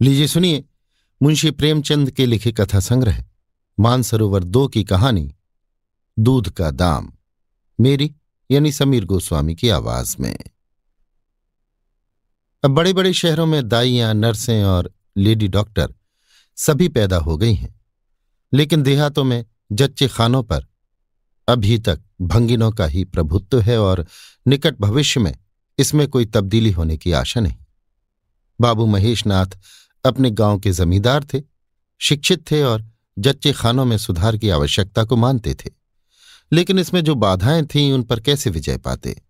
लीजिए, सुनिए। मुंशी प्रेमचंद के लिखे कथा संग्रह, मानसरोवर दो की कहानी, दूध का दाम, मेरी यानी समीर गोस्वामी की आवाज़ में। अब बड़े बड़े शहरों में दाइयाँ, नर्सें और लेडी डॉक्टर सभी पैदा हो गई हैं, लेकिन देहातों में जच्चे खानों पर अभी तक भंगिनों का ही प्रभुत्व है और निकट भविष्य में इसमें कोई तब्दीली होने की आशा नहीं। बाबू महेशनाथ अपने गाँव के जमींदार थे, शिक्षित थे और जच्चे खानों में सुधार की आवश्यकता को मानते थे। लेकिन इसमें जो बाधाएँ थीं, उन पर कैसे विजय पाते?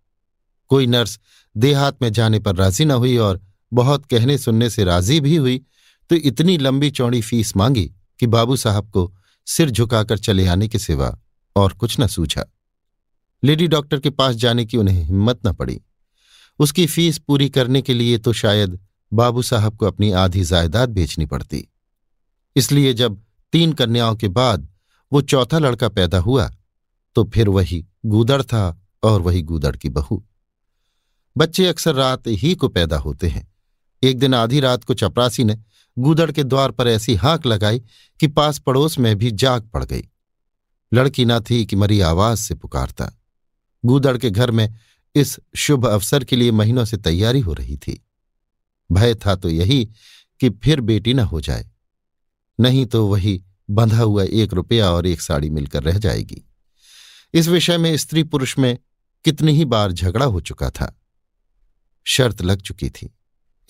कोई नर्स देहात में जाने पर राज़ी न हुई और बहुत कहने सुनने से राज़ी भी हुई तो इतनी लंबी चौड़ी फ़ीस मांगी कि बाबू साहब को सिर झुकाकर चले आने के सिवा और कुछ न सूझा। लेडी डॉक्टर के पास जाने की उन्हें हिम्मत न पड़ी। उसकी फ़ीस पूरी करने के लिए तो शायद बाबू साहब को अपनी आधी जायदाद बेचनी पड़ती। इसलिए जब तीन कन्याओं के बाद वो चौथा लड़का पैदा हुआ तो फिर वही गूदड़ था और वही गूदड़ की बहू। बच्चे अक्सर रात ही को पैदा होते हैं। एक दिन आधी रात को चपरासी ने गूदड़ के द्वार पर ऐसी हाँक लगाई कि पास पड़ोस में भी जाग पड़ गई। लड़की ना थी कि मरी आवाज़ से पुकारता। गूदड़ के घर में इस शुभ अवसर के लिए महीनों से तैयारी हो रही थी। भय था तो यही कि फिर बेटी न हो जाए। नहीं तो वही बंधा हुआ एक रुपया और एक साड़ी मिलकर रह जाएगी। इस विषय में स्त्री पुरुष में कितनी ही बार झगड़ा हो चुका था। शर्त लग चुकी थी।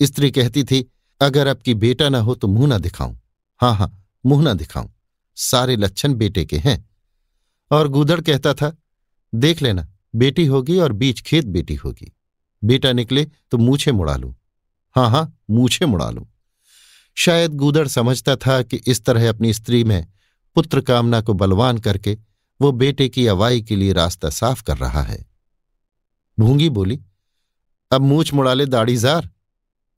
स्त्री कहती थी, अगर आपकी बेटा ना हो तो मुँह ना दिखाऊँ। हाँ हाँ मुँह ना दिखाऊँ। सारे लक्षण बेटे के हैं। और गुदड़ कहता था, देख लेना, बेटी होगी और बीच खेत बेटी होगी। बेटा निकले तो मूछे मुड़ा लू। हाँ हाँ मूछे मुड़ा लू। शायद गूदड़ समझता था कि इस तरह अपनी स्त्री में पुत्र कामना को बलवान करके वो बेटे की अवाई के लिए रास्ता साफ़ कर रहा है। भूँगी बोली, अब मूछ मुड़ा ले दाढ़ीजार।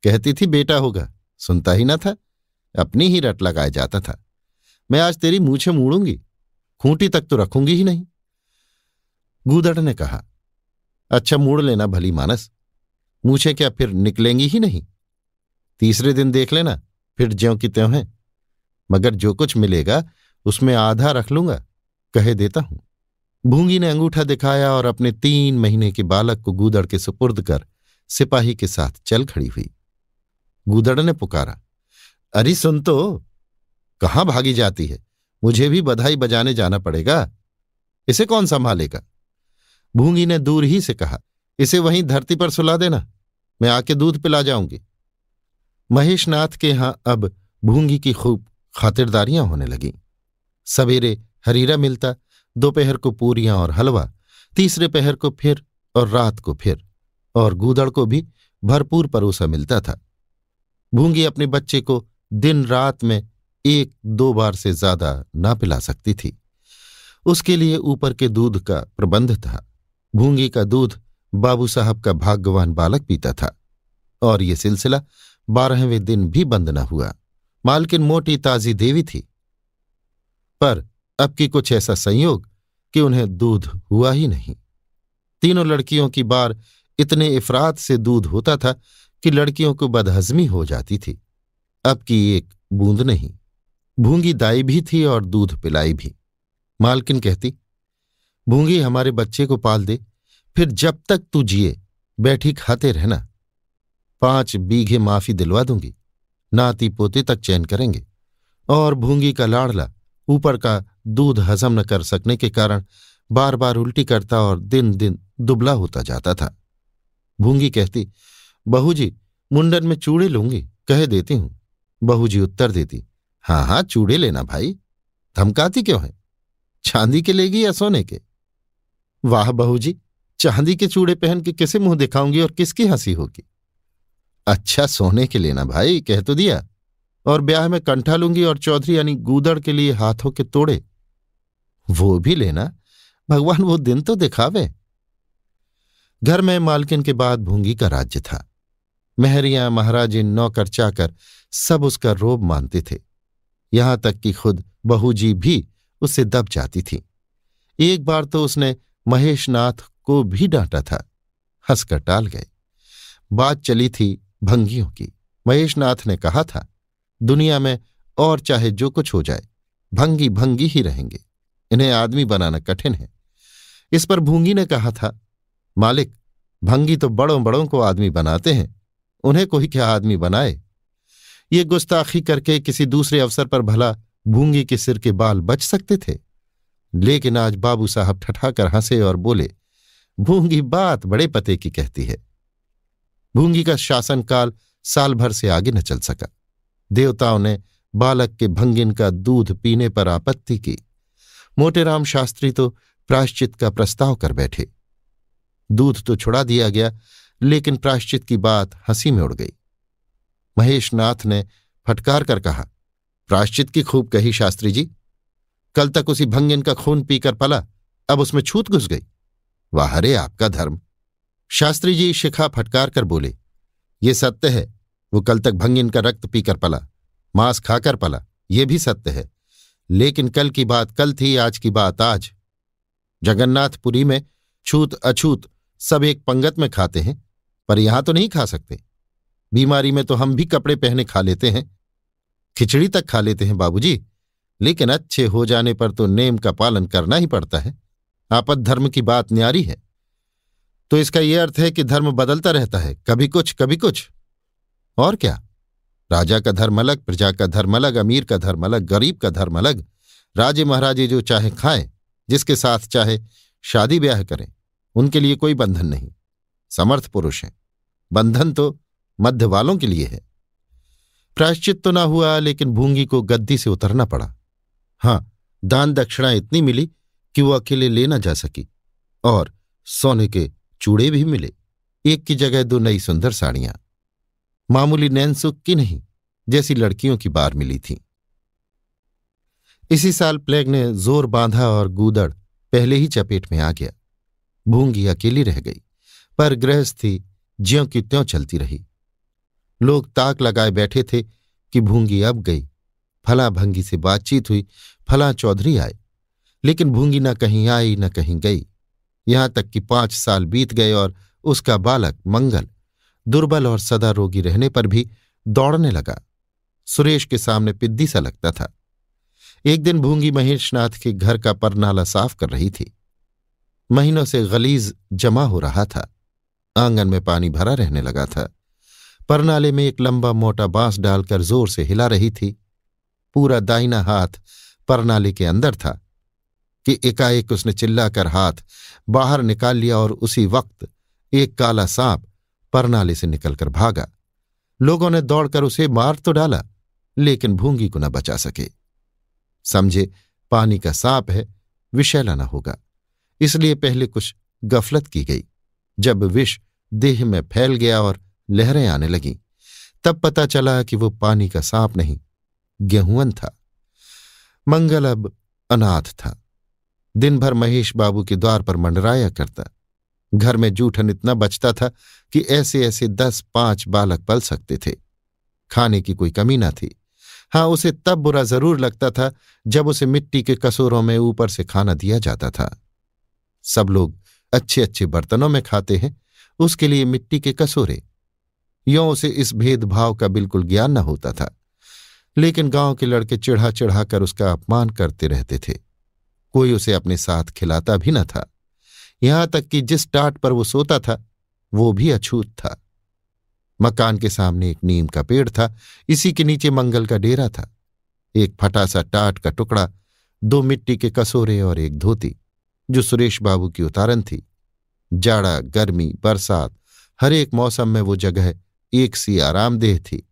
कहती थी, बेटा होगा, सुनता ही ना था, अपनी ही रट लगाया जाता था। मैं आज तेरी मूछे मूड़ूँगी, खूंटी तक तो रखूँगी ही नहीं। गूदड़ ने कहा अच्छा मूड़ लेना भली मानस। मूछे क्या फिर निकलेंगी ही नहीं? तीसरे दिन देख लेना, फिर ज्यों की त्यों है। मगर जो कुछ मिलेगा, उसमें आधा रख लूँगा, कहे देता हूँ। भूँगी ने अंगूठा दिखाया और अपने तीन महीने के बालक को गूदड़ के सुपुर्द कर सिपाही के साथ चल खड़ी हुई। गूदड़ ने पुकारा, अरे सुन तो कहाँ भागी जाती है? मुझे भी बधाई बजाने जाना पड़ेगा। इसे कौन संभालेगा? भूँगी ने दूर ही से कहा इसे वहीं धरती पर सुला देना। मैं आके दूध पिला जाऊँगी। महेशनाथ के यहाँ अब भूँगी की खूब खातिरदारियाँ होने लगीं। सवेरे हरीरा मिलता, दोपहर को पूरियाँ और हलवा, तीसरे पहर को फिर और रात को फिर, और गूदड़ को भी भरपूर परोसा मिलता था। भूँगी अपने बच्चे को दिन रात में एक दो बार से ज़्यादा ना पिला सकती थी। उसके लिए ऊपर के दूध का प्रबंध था। भूँगी का दूध बाबू साहब का भाग्यवान बालक पीता था, और ये सिलसिला बारहवें दिन भी बंद न हुआ। मालकिन मोटी ताजी देवी थी। पर अब की कुछ ऐसा संयोग कि उन्हें दूध हुआ ही नहीं। तीनों लड़कियों की बार इतने इफरात से दूध होता था कि लड़कियों को बदहजमी हो जाती थी। अब की एक बूंद नहीं, भूँगी दाई भी थी और दूध पिलाई भी। मालकिन कहती, भूँगी हमारे बच्चे को पाल दे फिर जब तक तू जिए, बैठी खाते रहना पाँच बीघे माफ़ी दिलवा दूँगी। नाती पोते तक चैन करेंगे। और भूँगी का लाड़ला, ऊपर का दूध हजम न कर सकने के कारण बार बार उल्टी करता और दिन दिन दुबला होता जाता था। भूँगी कहती बहू जी मुंडन में चूड़े लूँगी, कह देती हूँ। बहू जी उत्तर देती हाँ हाँ चूड़े लेना भाई। धमकाती क्यों है? चांदी के लेगी या सोने के? वाह बहू जी चांदी के चूड़े पहन के किसे मुँह दिखाऊँगी और किसकी हँसी होगी? अच्छा सोने के लेना भाई, कह तो दिया। और ब्याह में कंठा लूँगी और चौधरी यानी गूदड़ के लिए हाथों के तोड़े। वो भी लेना। भगवान वो दिन तो दिखावे। घर में मालकिन के बाद भूँगी का राज्य था। महरियाँ, महाराजिन, नौकर, चाकर, सब उसका रोब मानते थे। यहाँ तक कि खुद बहू जी भी उससे दब जाती थी। एक बार तो उसने महेशनाथ को भी डांटा था, हंसकर टाल गए। बात चली थी भंगियों की। महेशनाथ ने कहा था, दुनिया में और चाहे जो कुछ हो जाए, भंगी भंगी ही रहेंगे। इन्हें आदमी बनाना कठिन है। इस पर भूँगी ने कहा था, मालिक, भंगी तो बड़ों बड़ों को आदमी बनाते हैं, उन्हें कोई क्या आदमी बनाए? ये गुस्ताखी करके किसी दूसरे अवसर पर भला भूँगी के सिर के बाल बच सकते थे। लेकिन आज बाबू साहब ठठाकर हंसे और बोले भूँगी बात बड़े पते की कहती है। भूँगी का शासनकाल साल भर से आगे न चल सका। देवताओं ने बालक के भंगिन का दूध पीने पर आपत्ति की। मोटेराम शास्त्री तो प्राश्चित का प्रस्ताव कर बैठे। दूध तो छुड़ा दिया गया, लेकिन प्राश्चित की बात हँसी में उड़ गई। महेश नाथ ने फटकार कर कहा प्राश्चित की खूब कही, शास्त्री जी। कल तक उसी भंगिन का खून पीकर पला, अब उसमें छूत घुस गई। वाह रे आपका धर्म। शास्त्री जी शिखा फटकार कर बोले, ये सत्य है। वो कल तक भंगिन का रक्त पीकर पला, मांस खाकर पला, ये भी सत्य है। लेकिन कल की बात कल थी, आज की बात आज। जगन्नाथपुरी में छूत अछूत सब एक पंगत में खाते हैं, पर यहाँ तो नहीं खा सकते। बीमारी में तो हम भी कपड़े पहने खा लेते हैं। खिचड़ी तक खा लेते हैं बाबूजी, लेकिन अच्छे हो जाने पर तो नेम का पालन करना ही पड़ता है। आपद धर्म की बात न्यारी है। तो इसका यह अर्थ है कि धर्म बदलता रहता है, कभी कुछ कभी कुछ। और क्या? राजा का धर्म अलग, प्रजा का धर्म अलग, अमीर का धर्म अलग, गरीब का धर्म अलग। राजे महाराजे जो चाहे खाएँ, जिसके साथ चाहे शादी ब्याह करें, उनके लिए कोई बंधन नहीं। समर्थ पुरुष हैं। बंधन तो मध्य वालों के लिए है। प्रायश्चित तो ना हुआ, लेकिन भूँगी को गद्दी से उतरना पड़ा। हाँ दान दक्षिणा इतनी मिली कि वो अकेले ले न जा सकी और सोने के चूड़े भी मिले, एक की जगह दो नई सुंदर साड़ियाँ। मामूली नैनसुख की नहीं, जैसी लड़कियों की बार मिली थी। इसी साल प्लेग ने ज़ोर बांधा और गूदड़ पहले ही चपेट में आ गया। भूँगी अकेली रह गई, पर गृहस्थी ज्यों की त्यों चलती रही। लोग ताक लगाए बैठे थे कि भूँगी अब गई। फला भंगी से बातचीत हुई, फला चौधरी आए। लेकिन भूँगी न कहीं आई, न कहीं गई। यहाँ तक कि पाँच साल बीत गए और उसका बालक मंगल, दुर्बल और सदा रोगी रहने पर भी दौड़ने लगा। सुरेश के सामने पिद्दी सा लगता था। एक दिन भूँगी महेशनाथ के घर का परनाला साफ़ कर रही थी। महीनों से गलीज जमा हो रहा था। आँगन में पानी भरा रहने लगा था। परनाले में एक लंबा मोटा बाँस डालकर ज़ोर से हिला रही थी। पूरा दाइना हाथ परनाले के अंदर था। कि एकाएक उसने चिल्लाकर हाथ बाहर निकाल लिया और उसी वक्त एक काला सांप परनाले से निकलकर भागा। लोगों ने दौड़कर उसे मार तो डाला, लेकिन भूँगी को न बचा सके। समझे, पानी का सांप है, विषैला न होगा। इसलिए पहले कुछ गफलत की गई। जब विष देह में फैल गया और लहरें आने लगीं, तब पता चला कि वो पानी का सांप नहीं गेहूँ था। मंगल अब अनाथ था। दिन भर महेश बाबू के द्वार पर मंडराया करता। घर में जूठन इतना बचता था कि ऐसे ऐसे दस पाँच बालक पल सकते थे। खाने की कोई कमी ना थी। हाँ उसे तब बुरा ज़रूर लगता था जब उसे मिट्टी के कसोरों में ऊपर से खाना दिया जाता था। सब लोग अच्छे अच्छे बर्तनों में खाते हैं, उसके लिए मिट्टी के कसोरे। यों उसे इस भेदभाव का बिल्कुल ज्ञान न होता था। लेकिन गाँव के लड़के चिढ़ा चिढ़ाकर उसका अपमान करते रहते थे। कोई उसे अपने साथ खिलाता भी न था। यहाँ तक कि जिस टाट पर वो सोता था, वो भी अछूत था। मकान के सामने एक नीम का पेड़ था, इसी के नीचे मंगल का डेरा था। एक फटा सा टाट का टुकड़ा, दो मिट्टी के कसोरे और एक धोती, जो सुरेश बाबू की उतारन थी। जाड़ा, गर्मी, बरसात, हर एक मौसम में वो जगह एक सी आरामदेह थी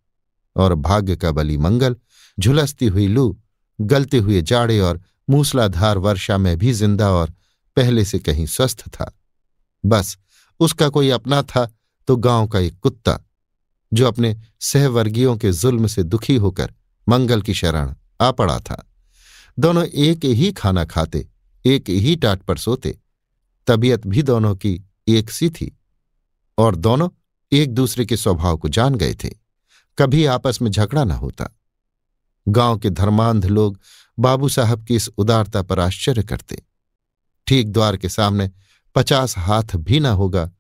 और भाग्य का बली मंगल, झुलसती हुई लू, गलते हुए जाड़े और मूसलाधार वर्षा में भी ज़िंदा और पहले से कहीं स्वस्थ था। बस, उसका कोई अपना था तो गाँव का एक कुत्ता, जो अपने सहवर्गीयों के जुल्म से दुखी होकर मंगल की शरण आ पड़ा था। दोनों एक ही खाना खाते, एक ही टाट पर सोते। तबीयत भी दोनों की एक सी थी और दोनों एक दूसरे के स्वभाव को जान गए थे। कभी आपस में झगड़ा न होता। गाँव के धर्मांध लोग बाबू साहब की इस उदारता पर आश्चर्य करते। ठीक द्वार के सामने पचास हाथ भी ना होगा,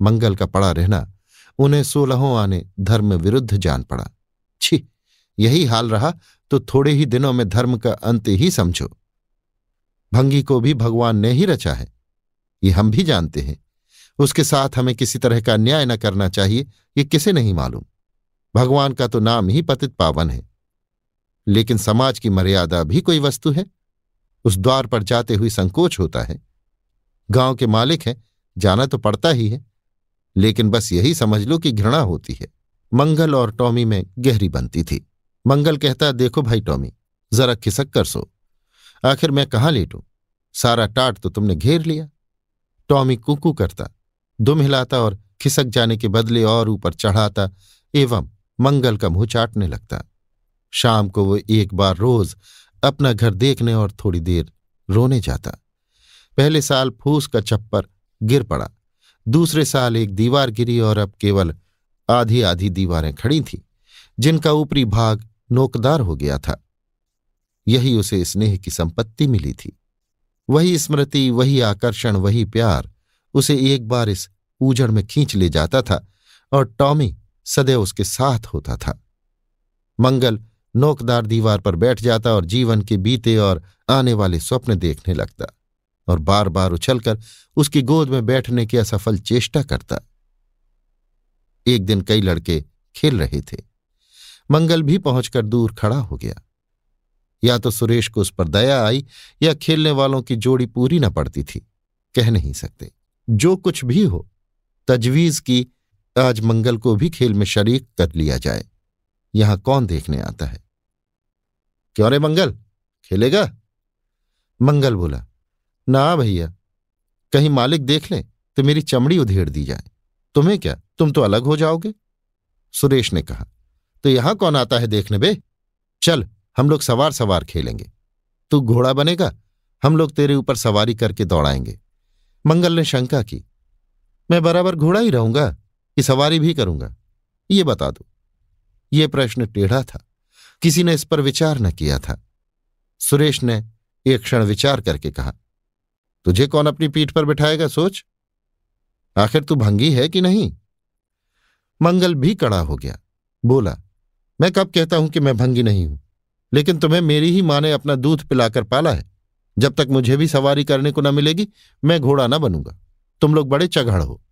मंगल का पड़ा रहना, उन्हें सोलहों आने धर्म विरुद्ध जान पड़ा। छी, यही हाल रहा तो थोड़े ही दिनों में धर्म का अंत ही समझो। भंगी को भी भगवान ने ही रचा है, ये हम भी जानते हैं। उसके साथ हमें किसी तरह का अन्याय न करना चाहिए, ये किसे नहीं मालूम। भगवान का तो नाम ही पतित पावन है। लेकिन समाज की मर्यादा भी कोई वस्तु है। उस द्वार पर जाते हुए संकोच होता है। गाँव के मालिक हैं, जाना तो पड़ता ही है, लेकिन बस यही समझ लो कि घृणा होती है। मंगल और टॉमी में गहरी बनती थी। मंगल कहता, देखो भाई टॉमी, जरा खिसक कर सो। आखिर मैं कहाँ लेटू? सारा टाट तो तुमने घेर लिया। टॉमी कुकू करता दुम हिलाता और खिसक जाने के बदले और ऊपर चढ़ाता, एवं मंगल का मुँह चाटने लगता। शाम को वो एक बार रोज अपना घर देखने और थोड़ी देर रोने जाता। पहले साल फूस का चप्पर गिर पड़ा। दूसरे साल एक दीवार गिरी और अब केवल आधी आधी दीवारें खड़ी थीं, जिनका ऊपरी भाग नोकदार हो गया था। यही उसे स्नेह की संपत्ति मिली थी। वही स्मृति, वही आकर्षण, वही प्यार उसे एक बार इस ऊजड़ में खींच ले जाता था और टॉमी सदैव उसके साथ होता था। मंगल नोकदार दीवार पर बैठ जाता और जीवन के बीते और आने वाले स्वप्न देखने लगता और बार बार उछलकर उसकी गोद में बैठने की असफल चेष्टा करता। एक दिन कई लड़के खेल रहे थे। मंगल भी पहुंचकर दूर खड़ा हो गया। या तो सुरेश को उस पर दया आई या खेलने वालों की जोड़ी पूरी न पड़ती थी। कह नहीं सकते। जो कुछ भी हो, तजवीज की आज मंगल को भी खेल में शरीक कर लिया जाए। यहाँ कौन देखने आता है? क्यों रे मंगल? खेलेगा? मंगल बोला, ना भैया, कहीं मालिक देख ले तो मेरी चमड़ी उधेड़ दी जाए। तुम्हें क्या? तुम तो अलग हो जाओगे? सुरेश ने कहा तो यहाँ कौन आता है देखने बे? चल, हम लोग सवार सवार खेलेंगे। तू घोड़ा बनेगा, हम लोग तेरे ऊपर सवारी करके दौड़ाएँगे। मंगल ने शंका की, मैं बराबर घोड़ा ही रहूँगा कि सवारी भी करूँगा? ये बता दो। ये प्रश्न टेढ़ा था। किसी ने इस पर विचार न किया था। सुरेश ने एक क्षण विचार करके कहा, तुझे कौन अपनी पीठ पर बिठाएगा, सोच? आखिर तू भंगी है कि नहीं? मंगल भी कड़ा हो गया। बोला, मैं कब कहता हूँ कि मैं भंगी नहीं हूँ? लेकिन तुम्हें मेरी ही माँ ने अपना दूध पिलाकर पाला है। जब तक मुझे भी सवारी करने को न मिलेगी, मैं घोड़ा न बनूँगा। तुम लोग बड़े चगड़ हो।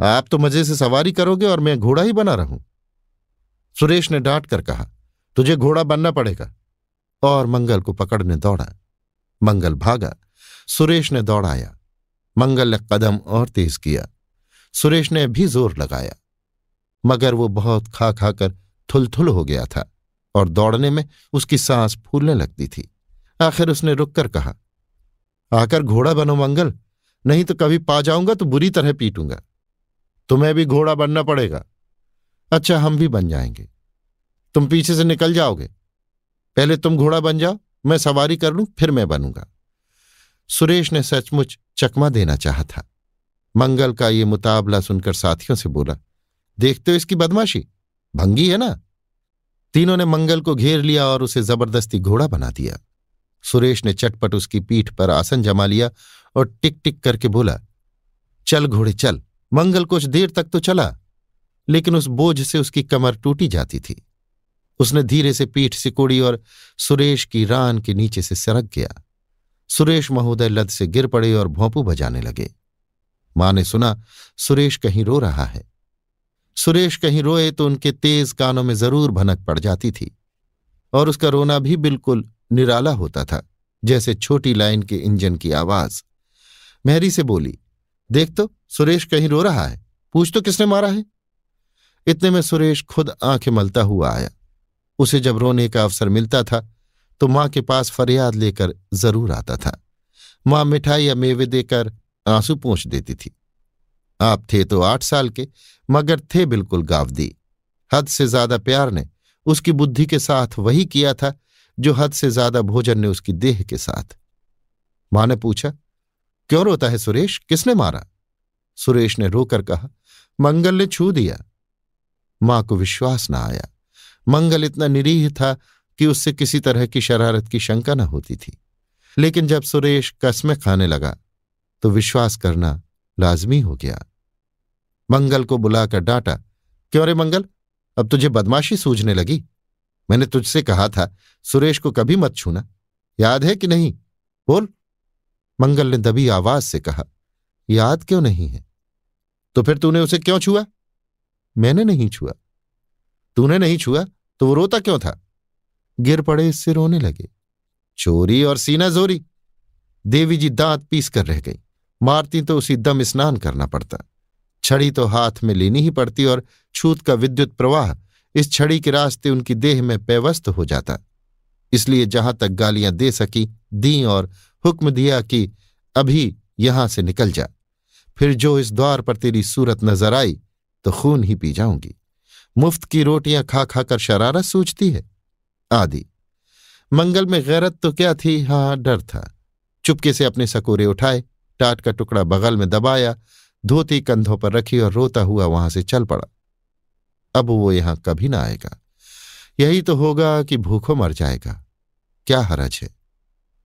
आप तो मज़े से सवारी करोगे और मैं घोड़ा ही बना रहूँ। सुरेश ने डांट कर कहा, तुझे घोड़ा बनना पड़ेगा। और मंगल को पकड़ने दौड़ा। मंगल भागा। सुरेश ने दौड़ाया। मंगल ने कदम और तेज किया। सुरेश ने भी ज़ोर लगाया। मगर वो बहुत खा खा खाकर थुलथुल हो गया था और दौड़ने में उसकी सांस फूलने लगती थी। आखिर उसने रुककर कहा, आकर घोड़ा बनो मंगल, नहीं तो कभी पा जाऊँगा तो बुरी तरह पीटूँगा। तुम्हें भी घोड़ा बनना पड़ेगा। अच्छा हम भी बन जाएँगे। तुम पीछे से निकल जाओगे। पहले तुम घोड़ा बन जाओ, मैं सवारी कर लूँ, फिर मैं बनूँगा। सुरेश ने सचमुच चकमा देना चाहा था। मंगल का ये मुताबला सुनकर साथियों से बोला, देखते हो इसकी बदमाशी? भंगी है ना? तीनों ने मंगल को घेर लिया और उसे ज़बरदस्ती घोड़ा बना दिया। सुरेश ने चटपट उसकी पीठ पर आसन जमा लिया और टिक टिक करके बोला, चल घोड़े, चल। मंगल कुछ देर तक तो चला। लेकिन उस बोझ से उसकी कमर टूटी जाती थी। उसने धीरे से पीठ सिकोड़ी और सुरेश की रान के नीचे से सरक गया। सुरेश महोदय लद से गिर पड़े और भोंपू बजाने लगे। माँ ने सुना, सुरेश कहीं रो रहा है। सुरेश कहीं रोए तो उनके तेज कानों में ज़रूर भनक पड़ जाती थी और उसका रोना भी बिल्कुल निराला होता था, जैसे छोटी लाइन के इंजन की आवाज़। मैरी से बोली, देख तो सुरेश कहीं रो रहा है। पूछ तो किसने मारा है? इतने में सुरेश खुद आँखें मलता हुआ आया। उसे जब रोने का अवसर मिलता था तो माँ के पास फरियाद लेकर ज़रूर आता था। माँ मिठाई या मेवे देकर आँसू पूछ देती थी। आप थे तो आठ साल के, मगर थे बिल्कुल गावदी। हद से ज़्यादा प्यार ने उसकी बुद्धि के साथ वही किया था, जो हद से ज़्यादा भोजन ने उसकी देह के साथ। माँ ने पूछा, क्यों रोता है सुरेश? किसने मारा? सुरेश ने रोकर कहा, मंगल ने छू दिया। माँ को विश्वास न आया। मंगल इतना निरीह था कि उससे किसी तरह की शरारत की शंका न होती थी। लेकिन जब सुरेश कसमें खाने लगा तो विश्वास करना लाजमी हो गया। मंगल को बुलाकर डांटा, क्यों रे मंगल? अब तुझे बदमाशी सूझने लगी। मैंने तुझसे कहा था, सुरेश को कभी मत छूना। याद है कि नहीं? बोल। मंगल ने दबी आवाज़ से कहा, याद क्यों नहीं है? तो फिर तूने उसे क्यों छुआ? मैंने नहीं छुआ। तूने नहीं छुआ तो वो रोता क्यों था? गिर पड़े इससे रोने लगे। चोरी और सीना जोरी। देवी जी दांत पीस कर रह गई। मारती तो उसी दम स्नान करना पड़ता। छड़ी तो हाथ में लेनी ही पड़ती और छूत का विद्युत प्रवाह इस छड़ी के रास्ते उनकी देह में पेवस्त हो जाता। इसलिए जहाँ तक गालियाँ दे सकी, दी और हुक्म दिया कि अभी यहाँ से निकल जा। फिर जो इस द्वार पर तेरी सूरत नज़र आई तो खून ही पी जाऊँगी। मुफ़्त की रोटियाँ खा खाकर शरारत सूझती है। आदि। मंगल में गैरत तो क्या थी? हाँ डर था। चुपके से अपने सकोरे उठाए, टाट का टुकड़ा बगल में दबाया, धोती कंधों पर रखी और रोता हुआ वहाँ से चल पड़ा। अब वो यहाँ कभी ना आएगा। यही तो होगा कि भूखों मर जाएगा। क्या हरज है?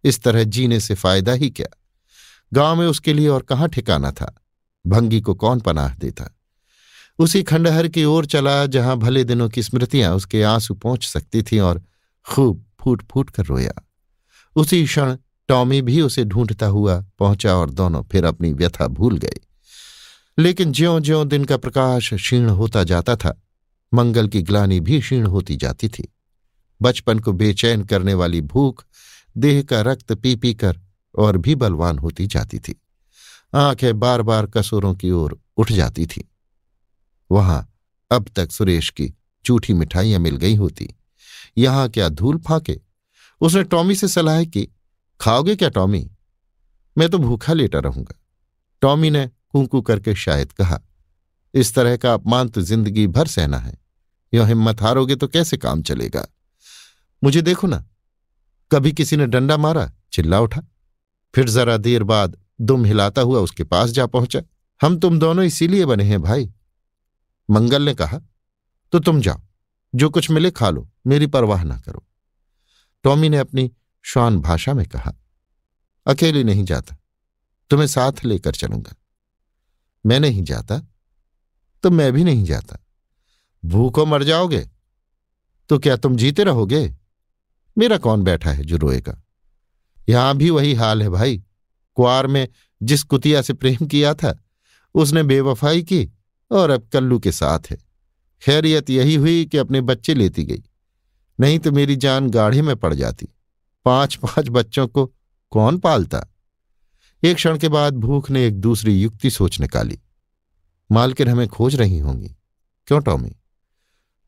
इस तरह जीने से फ़ायदा ही क्या? गाँव में उसके लिए और कहाँ ठिकाना था? भंगी को कौन पनाह देता? उसी खंडहर की ओर चला, जहाँ भले दिनों की स्मृतियाँ उसके आँसू पहुँच सकती थीं और खूब फूट फूट कर रोया। उसी क्षण टॉमी भी उसे ढूंढता हुआ पहुँचा और दोनों फिर अपनी व्यथा भूल गए। लेकिन ज्यो ज्यो दिन का प्रकाश क्षीण होता जाता था, मंगल की ग्लानी भी क्षीण होती जाती थी। बचपन को बेचैन करने वाली भूख, देह का रक्त पी पी कर और भी बलवान होती जाती थी। आँखें बार बार कसूरों की ओर उठ जाती थी। वहाँ अब तक सुरेश की झूठी मिठाइयाँ मिल गई होती। यहाँ क्या धूल फाके? उसने टॉमी से सलाह की, खाओगे क्या टॉमी? मैं तो भूखा लेटा रहूँगा। टॉमी ने कूकू करके शायद कहा, इस तरह का अपमान तो ज़िंदगी भर सहना है। यो हिम्मत हारोगे तो कैसे काम चलेगा? मुझे देखो ना। कभी किसी ने डंडा मारा, चिल्ला उठा। फिर जरा देर बाद दुम हिलाता हुआ उसके पास जा पहुँचा। हम तुम दोनों इसीलिए बने हैं भाई। मंगल ने कहा तो तुम जाओ, जो कुछ मिले खा लो, मेरी परवाह ना करो। टॉमी ने अपनी श्वान भाषा में कहा, अकेले नहीं जाता, तुम्हें साथ लेकर चलूँगा। मैं नहीं जाता तो मैं भी नहीं जाता। भूखो मर जाओगे तो क्या तुम जीते रहोगे? मेरा कौन बैठा है जो रोएगा? यहाँ भी वही हाल है भाई। कुआर में जिस कुतिया से प्रेम किया था, उसने बेवफाई की और अब कल्लू के साथ है। खैरियत यही हुई कि अपने बच्चे लेती गई। नहीं तो मेरी जान गाढ़े में पड़ जाती। पाँच पाँच बच्चों को कौन पालता? एक क्षण के बाद भूख ने एक दूसरी युक्ति सोच निकाली। मालकिन हमें खोज रही होंगी। क्यों, टॉमी?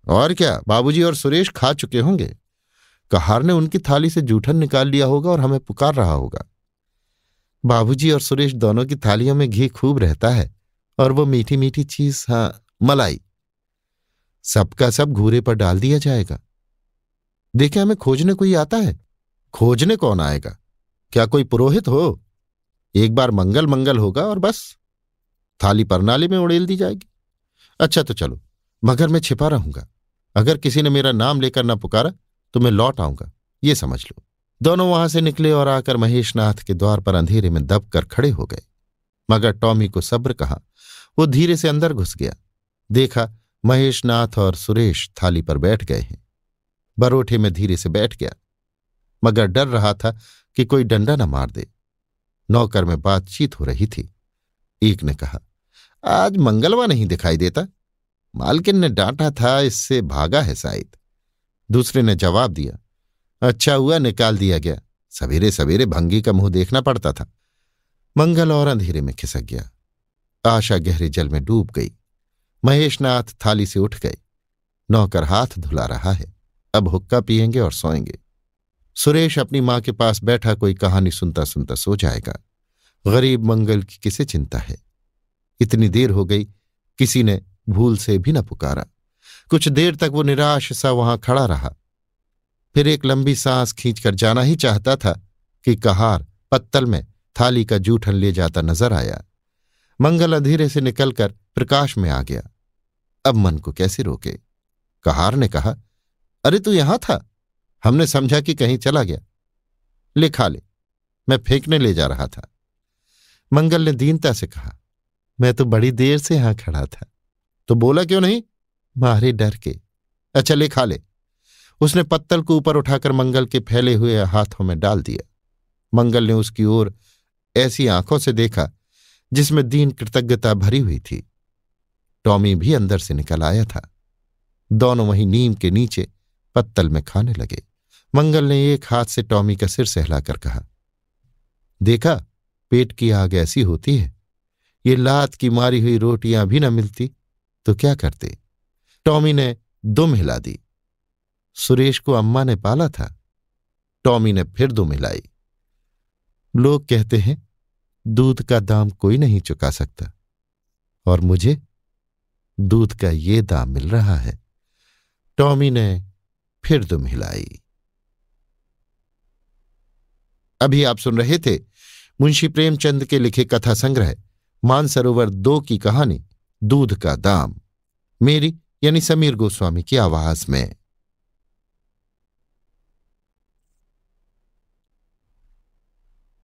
और क्या, बाबूजी और सुरेश खा चुके होंगे? कहार ने उनकी थाली से जूठन निकाल लिया होगा और हमें पुकार रहा होगा। बाबूजी और सुरेश दोनों की थालियों में घी खूब रहता है। और वो मीठी मीठी चीज़ हाँ मलाई। सबका सब घूरे पर डाल दिया जाएगा। देखे हमें खोजने कोई आता है? खोजने कौन आएगा? क्या कोई पुरोहित हो? एक बार मंगल मंगल होगा और बस, थाली परनाले में उड़ेल दी जाएगी। अच्छा तो चलो, मगर मैं छिपा रहूँगा। अगर किसी ने मेरा नाम लेकर ना पुकारा तो मैं लौट आऊँगा। ये समझ लो। दोनों वहाँ से निकले और आकर महेशनाथ के द्वार पर अंधेरे में दब कर खड़े हो गए। मगर टॉमी को सब्र कहा वो धीरे से अंदर घुस गया। देखा, महेशनाथ और सुरेश थाली पर बैठ गए हैं। बरोठे में धीरे से बैठ गया। मगर डर रहा था कि कोई डंडा न मार दे। नौकर में बातचीत हो रही थी। एक ने कहा, आज मंगलवा नहीं दिखाई देता। मालकिन ने डांटा था, इससे भागा है शायद। दूसरे ने जवाब दिया अच्छा हुआ, निकाल दिया गया। सवेरे सवेरे भंगी का मुँह देखना पड़ता था। मंगल और अंधेरे में खिसक गया। आशा गहरे जल में डूब गई। महेशनाथ थाली से उठ गए। नौकर हाथ धुला रहा है। अब हुक्का पियेंगे और सोएँगे। सुरेश अपनी माँ के पास बैठा कोई कहानी सुनता सुनता सो जाएगा। गरीब मंगल की किसे चिंता है? इतनी देर हो गई, किसी ने भूल से भी न पुकारा। कुछ देर तक वो निराश सा वहाँ खड़ा रहा। फिर एक लंबी सांस खींचकर जाना ही चाहता था कि कहार पत्तल में थाली का जूठन ले जाता नज़र आया। मंगल अंधेरे से निकलकर प्रकाश में आ गया। अब मन को कैसे रोके? कहार ने कहा, अरे तू यहाँ था? हमने समझा कि कहीं चला गया। ले खा ले, मैं फेंकने ले जा रहा था। मंगल ने दीनता से कहा, मैं तो बड़ी देर से यहाँ खड़ा था। तो बोला क्यों नहीं? मारे डर के। अच्छा ले खा ले। उसने पत्तल को ऊपर उठाकर मंगल के फैले हुए हाथों में डाल दिया। मंगल ने उसकी ओर ऐसी आँखों से देखा जिसमें दीन कृतज्ञता भरी हुई थी। टॉमी भी अंदर से निकल आया था। दोनों वहीं नीम के नीचे पत्तल में खाने लगे। मंगल ने एक हाथ से टॉमी का सिर सहलाकर कहा, देखा, पेट की आग ऐसी होती है। ये लात की मारी हुई रोटियाँ भी न मिलती तो क्या करते? टॉमी ने दुम हिला दी। सुरेश को अम्मा ने पाला था। टॉमी ने फिर दुम हिलाई। लोग कहते हैं दूध का दाम कोई नहीं चुका सकता। और मुझे दूध का ये दाम मिल रहा है। टॉमी ने फिर दुम हिलाई अभी आप सुन रहे थे मुंशी प्रेमचंद के लिखे कथा संग्रह, मानसरोवर दो की कहानी, दूध का दाम। मेरी यानी समीर गोस्वामी की आवाज़ में।